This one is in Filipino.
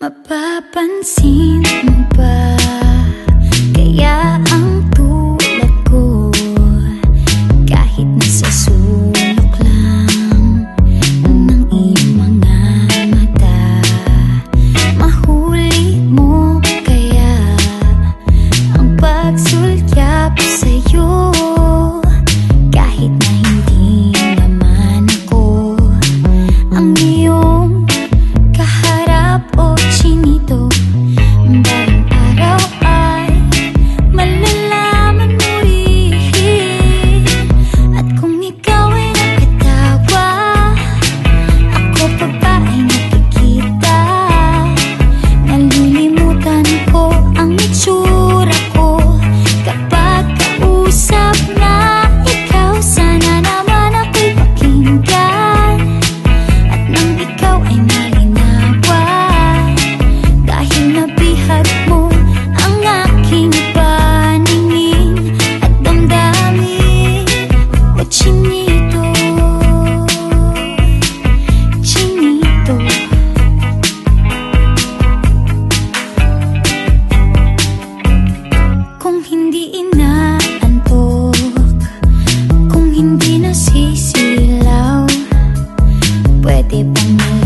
Mapapansin mo ba te ponía